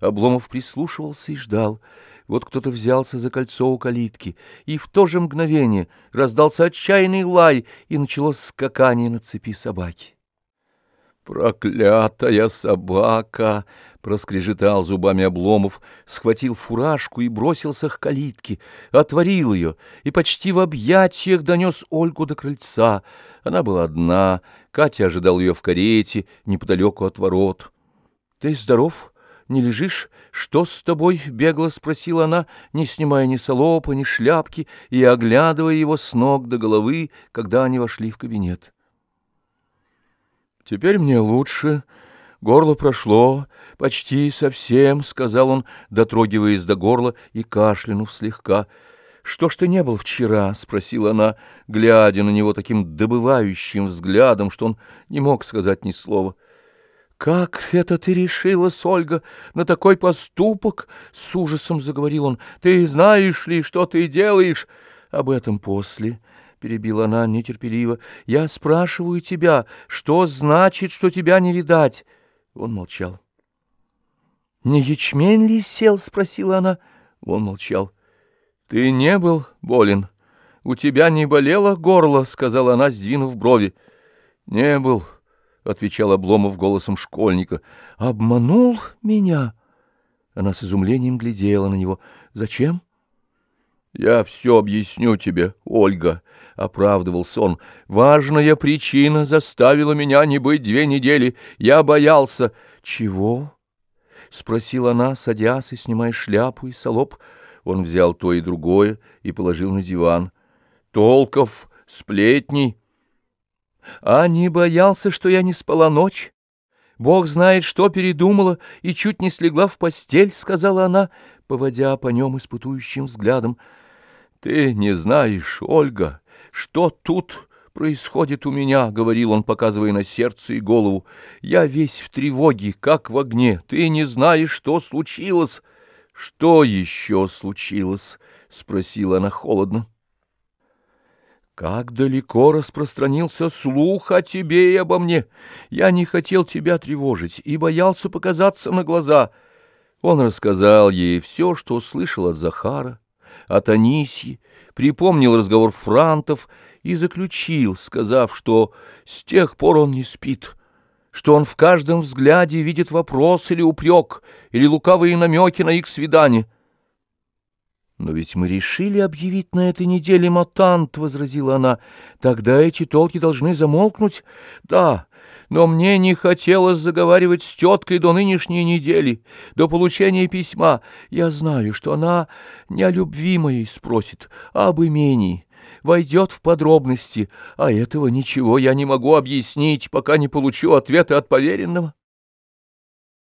Обломов прислушивался и ждал. Вот кто-то взялся за кольцо у калитки, и в то же мгновение раздался отчаянный лай, и началось скакание на цепи собаки. «Проклятая собака!» — проскрежетал зубами Обломов, схватил фуражку и бросился к калитке, отворил ее и почти в объятиях донес Ольгу до крыльца. Она была одна, Катя ожидал ее в карете, неподалеку от ворот. «Ты здоров? Не лежишь? Что с тобой?» — бегло спросила она, не снимая ни солопа, ни шляпки и оглядывая его с ног до головы, когда они вошли в кабинет. «Теперь мне лучше. Горло прошло, почти совсем», — сказал он, дотрогиваясь до горла и кашлянув слегка. «Что ж ты не был вчера?» — спросила она, глядя на него таким добывающим взглядом, что он не мог сказать ни слова. «Как это ты решилась, Ольга, на такой поступок?» — с ужасом заговорил он. «Ты знаешь ли, что ты делаешь?» «Об этом после». — перебила она нетерпеливо. — Я спрашиваю тебя, что значит, что тебя не видать? Он молчал. — Не ячмень ли сел? — спросила она. Он молчал. — Ты не был болен? У тебя не болело горло? — сказала она, сдвинув брови. — Не был, — отвечал Обломов голосом школьника. — Обманул меня? Она с изумлением глядела на него. — Зачем? — Я все объясню тебе, Ольга, —— оправдывался он. «Важная причина заставила меня не быть две недели. Я боялся». «Чего?» — спросила она, садясь и снимая шляпу и солоб. Он взял то и другое и положил на диван. «Толков, сплетни». «А не боялся, что я не спала ночь?» «Бог знает, что передумала и чуть не слегла в постель», — сказала она, поводя по нем испытующим взглядом. «Ты не знаешь, Ольга, «Что тут происходит у меня?» — говорил он, показывая на сердце и голову. «Я весь в тревоге, как в огне. Ты не знаешь, что случилось?» «Что еще случилось?» — спросила она холодно. «Как далеко распространился слух о тебе и обо мне! Я не хотел тебя тревожить и боялся показаться на глаза!» Он рассказал ей все, что слышал от Захара, от Анисьи, припомнил разговор франтов и заключил, сказав, что с тех пор он не спит, что он в каждом взгляде видит вопрос или упрек, или лукавые намеки на их свидание. «Но ведь мы решили объявить на этой неделе матант», — возразила она. «Тогда эти толки должны замолкнуть». «Да, но мне не хотелось заговаривать с теткой до нынешней недели, до получения письма. Я знаю, что она не о любви моей спросит, а об имении, войдет в подробности, а этого ничего я не могу объяснить, пока не получу ответа от поверенного».